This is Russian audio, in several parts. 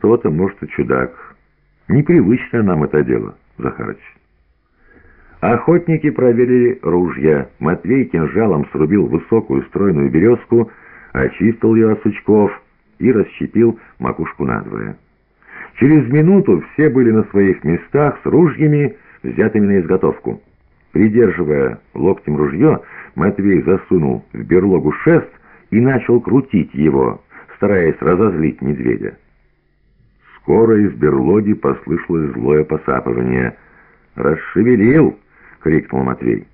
То-то, может, и чудак. Непривычно нам это дело, Захарыч. Охотники проверили ружья. Матвей кинжалом срубил высокую стройную березку, очистил ее от сучков и расщепил макушку надвое. Через минуту все были на своих местах с ружьями, взятыми на изготовку. Придерживая локтем ружье, Матвей засунул в берлогу шест и начал крутить его, стараясь разозлить медведя. Скоро из берлоги послышалось злое посапывание. «Расшевелил!» — крикнул Матвей.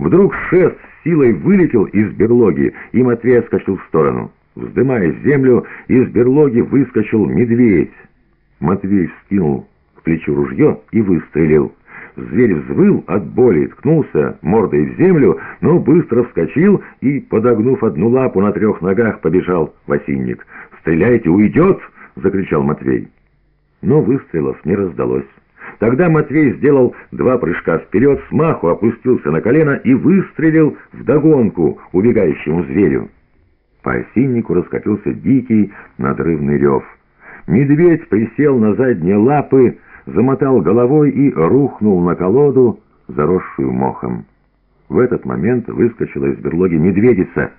Вдруг шест силой вылетел из берлоги, и Матвей отскочил в сторону. Вздымая землю, из берлоги выскочил медведь. Матвей вскинул к плечу ружье и выстрелил. Зверь взвыл от боли, ткнулся мордой в землю, но быстро вскочил и, подогнув одну лапу на трех ногах, побежал в осинник. «Стреляйте, уйдет!» — закричал Матвей. Но выстрелов не раздалось. Тогда Матвей сделал два прыжка вперед, смаху опустился на колено и выстрелил вдогонку убегающему зверю. По осиннику раскатился дикий надрывный рев. Медведь присел на задние лапы, замотал головой и рухнул на колоду, заросшую мохом. В этот момент выскочила из берлоги медведица.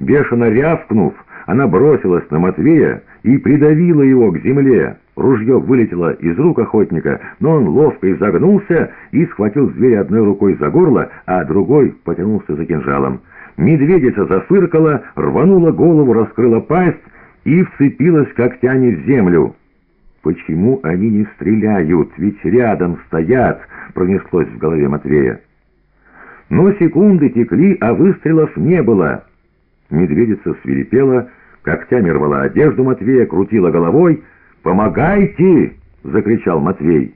Бешено рявкнув, она бросилась на Матвея и придавила его к земле. Ружье вылетело из рук охотника, но он ловко изогнулся и схватил зверя одной рукой за горло, а другой потянулся за кинжалом. Медведица зафыркала, рванула голову, раскрыла пасть и вцепилась когтями в землю. «Почему они не стреляют? Ведь рядом стоят!» — пронеслось в голове Матвея. Но секунды текли, а выстрелов не было. Медведица свирепела, когтями рвала одежду Матвея, крутила головой — «Помогайте!» — закричал Матвей.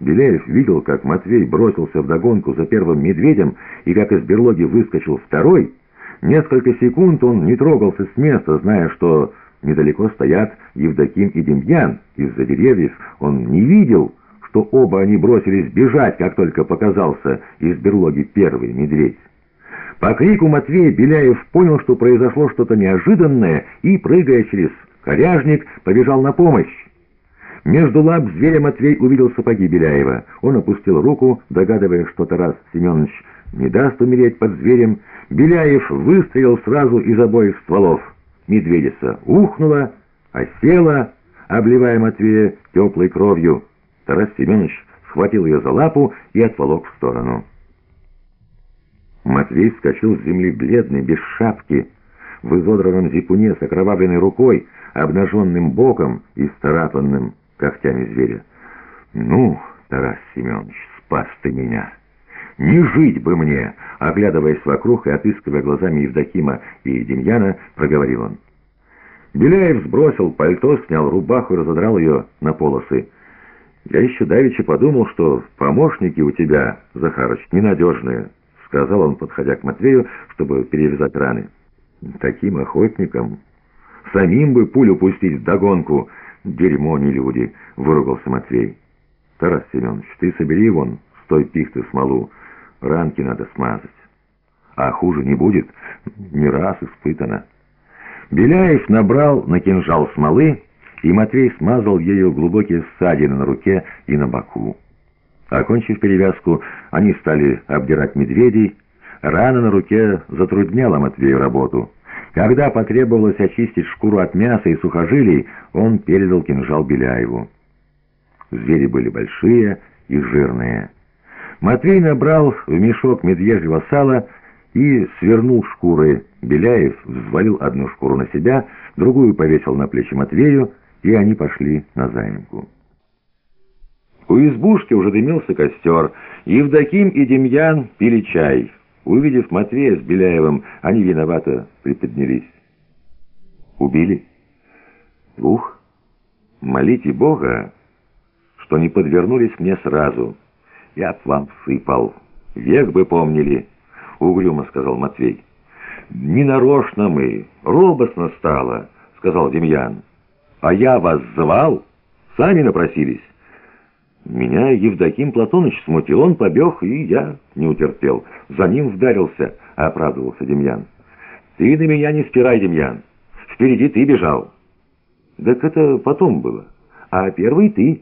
Беляев видел, как Матвей бросился в догонку за первым медведем и как из берлоги выскочил второй. Несколько секунд он не трогался с места, зная, что недалеко стоят Евдоким и Демьян. Из-за деревьев он не видел, что оба они бросились бежать, как только показался из берлоги первый медведь. По крику Матвея Беляев понял, что произошло что-то неожиданное, и, прыгая через Коряжник побежал на помощь. Между лап зверя Матвей увидел сапоги Беляева. Он опустил руку, догадываясь, что Тарас Семенович не даст умереть под зверем. Беляев выстрелил сразу из обоих стволов. Медведица ухнула, осела, обливая Матвея теплой кровью. Тарас Семенович схватил ее за лапу и отволок в сторону. Матвей вскочил с земли бледный, без шапки, в изодранном зипуне с окровавленной рукой, обнаженным боком и старапанным когтями зверя. «Ну, Тарас Семенович, спас ты меня! Не жить бы мне!» Оглядываясь вокруг и отыскивая глазами Евдокима и Демьяна, проговорил он. Беляев сбросил пальто, снял рубаху и разодрал ее на полосы. «Я еще давеча подумал, что помощники у тебя, Захарыч, ненадежные», — сказал он, подходя к Матвею, чтобы перевязать раны. «Таким охотникам Самим бы пулю пустить догонку. Дерьмо не люди, выругался Матвей. Тарас Семенович, ты собери вон с той пихты смолу. Ранки надо смазать. А хуже не будет, не раз испытано. Беляев набрал на кинжал смолы, и Матвей смазал ею глубокие ссадины на руке и на боку. Окончив перевязку, они стали обдирать медведей. Рана на руке затрудняла Матвею работу. Когда потребовалось очистить шкуру от мяса и сухожилий, он передал кинжал Беляеву. Звери были большие и жирные. Матвей набрал в мешок медвежьего сала и свернул шкуры. Беляев взвалил одну шкуру на себя, другую повесил на плечи Матвею, и они пошли на заимку. У избушки уже дымился костер. Евдоким и Демьян пили чай. Увидев Матвея с Беляевым, они виновато приподнялись. Убили? Двух? Молите Бога, что не подвернулись мне сразу. Я б вам сыпал. Век бы помнили, — угрюмо сказал Матвей. Не нарочно мы, робостно стало, — сказал Демьян. А я вас звал? Сами напросились. Меня Евдоким Платоныч смутил, он побег, и я не утерпел. За ним вдарился, — оправдывался Демьян. Ты на меня не спирай, Демьян. Впереди ты бежал. Так это потом было. А первый ты.